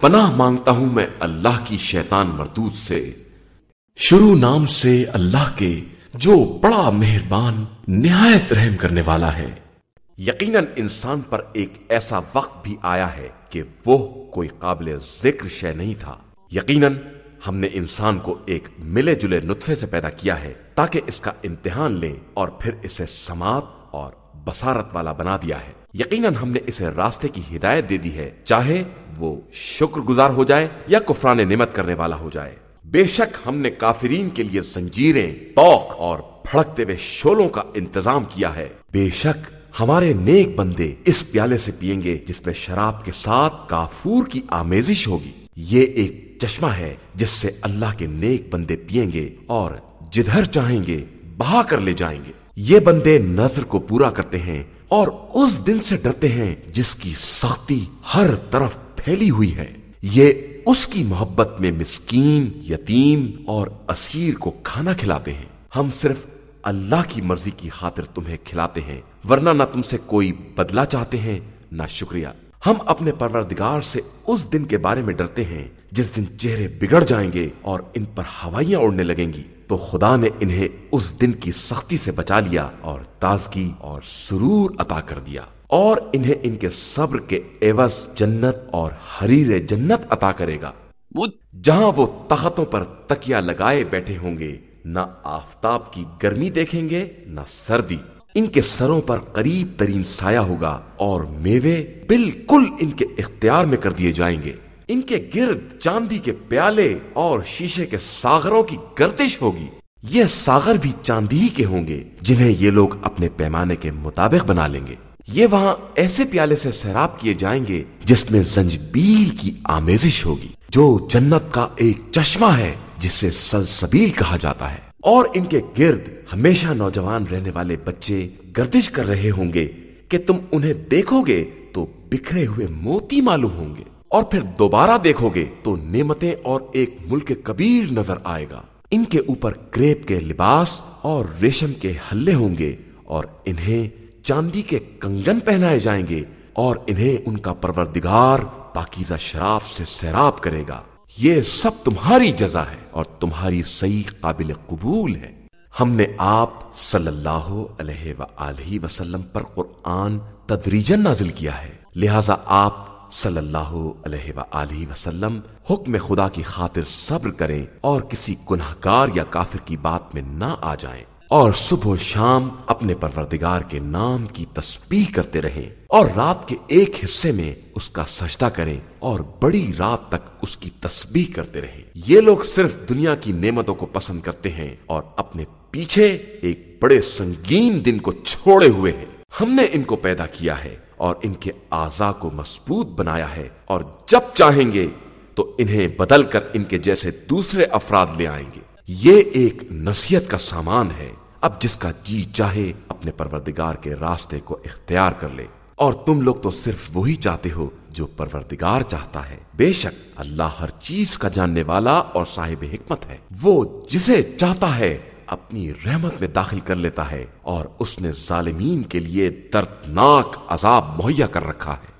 پناہ مانگتا ہوں میں اللہ کی شیطان مردود سے۔ شروع نام سے اللہ کے جو بڑا مہربان، نہایت رحم کرنے والا ہے۔ یقیناً انسان پر ایک ایسا وقت بھی آیا ہے کہ وہ کوئی قابل ذکر شے نہیں تھا۔ یقیناً ہم نے انسان کو ایک ملے جلے نطفے سے پیدا کیا ہے تاکہ اس کا امتحان لیں اور پھر اسے سماعت اور بصارت والا بنا دیا ہے۔ یقیناً ہم نے اسے راستے کی ہدایت دے دی ہے، چاہے وہ شکر گزار ہو جائے یا کفران نعمت کرنے والا ہو جائے۔ بے شک ہم نے کافرین کے لیے زنجیریں توق اور پھڑکتے ہوئے شولوں کا انتظام کیا ہے۔ بے شک ہمارے نیک بندے اس پیالے سے پیئیں گے جس میں شراب کے ساتھ کافور کی آمیزش ہوگی۔ یہ ایک چشمہ ہے جس سے اللہ کے نیک بندے پیئیں گے اور جدھر چاہیں گے بہا کر لے جائیں گے۔ یہ بندے نظر کو پورا کرتے ہیں اور اس دن سے ڈرتے ہیں جس کی سختی ہر طرف پھیلی ہوئی ہے۔ یہ اس کی محبت میں مسکین، یتیم اور اسیر کو کھانا کھلاتے ہیں۔ ہم صرف اللہ کی مرضی کی خاطر تمہیں کھلاتے ہیں، ورنہ نہ تم سے کوئی بدلہ چاہتے ہیں۔ نہ شکریہ۔ ہم اپنے پروردگار سے اس دن کے بارے میں ڈرتے ہیں، جس دن چہرے بگڑ جائیں گے اور ان پر ہوائیاں اڑنے لگیں گی۔ تو خدا نے انہیں اس دن کی سختی سے بچا لیا اور تازگی اور سرور عطا کر دیا۔ اور انہیں ان کے صبر کے عوض جنت اور حریر جنت عطا کرے گا۔ جہاں وہ تختوں پر تکیا لگائے بیٹھے ہوں گے نہ آفتاب کی گرمی دیکھیں گے نہ سردی۔ ان کے سروں پر قریب ترین سایہ ہوگا اور میوے بالکل ان کے اختیار میں کر دیے جائیں گے۔ ان کے گرد چاندی کے پیالے اور شیشے کے ساغروں کی گردش ہوگی۔ یہ ساغر بھی چاندی ہی کے ہوں گے جنہیں یہ لوگ اپنے پیمانے کے مطابق بنا لیں گے۔ یہ وہاں ایسے پیالے سے سیراب کیے جائیں گے جس میں زنجبیل کی آمیزش ہوگی، جو جنت کا ایک چشمہ ہے جس سلسبیل کہا جاتا ہے۔ اور ان کے گرد ہمیشہ نوجوان رہنے والے بچے گردش کر رہے ہوں گے کہ تم انہیں دیکھو گے تو بکھرے ہوئے موتی معلوم ہوں گے۔ اور پھر دوبارہ دیکھو گے تو نعمتیں اور ایک ملک کبیر نظر آئے گا۔ ان کے اوپر کریپ کے لباس اور ریشم کے ہلے ہوں گے اور انہیں چاندی کے کنگن پہنائے جائیں گے اور انہیں ان کا پروردگار پاکیزہ شراف سے سیراب کرے گا۔ یہ سب تمہاری جزا ہے اور تمہاری صحیح قابل قبول ہے۔ ہم نے آپ صلی اللہ علیہ وآلہ وسلم پر قرآن تدریجن نازل کیا ہے۔ لہذا آپ صلی اللہ علیہ وآلہ وسلم حکم خدا کی خاطر صبر کریں اور کسی گناہگار یا کافر کی بات میں نہ آ جائیں۔ اور صبح و شام اپنے پروردگار کے نام کی تسبیح کرتے رہیں اور رات کے ایک حصے میں اس کا سجدہ کریں اور بڑی رات تک اس کی تسبیح کرتے رہیں یہ لوگ صرف دنیا کی نعمتوں کو پسند کرتے ہیں اور اپنے پیچھے ایک بڑے سنگین دن کو چھوڑے ہوئے ہیں۔ ہم نے ان کو پیدا کیا ہے اور ان کے اعضا کو مضبوط بنایا ہے اور جب چاہیں گے تو انہیں بدل کر ان کے جیسے دوسرے افراد لے آئیں گے۔ یہ ایک نصیحت کا سامان ہے۔ اب جس کا جی چاہے اپنے پروردگار کے راستے کو اختیار کر لے۔ اور تم لوگ تو صرف وہی چاہتے ہو جو پروردگار چاہتا ہے۔ بے شک اللہ ہر چیز کا جاننے والا اور صاحب حکمت ہے۔ وہ جسے چاہتا ہے اپنی رحمت میں داخل کر لیتا ہے اور اس نے ظالمین کے لیے دردناک عذاب مہیا کر رکھا ہے۔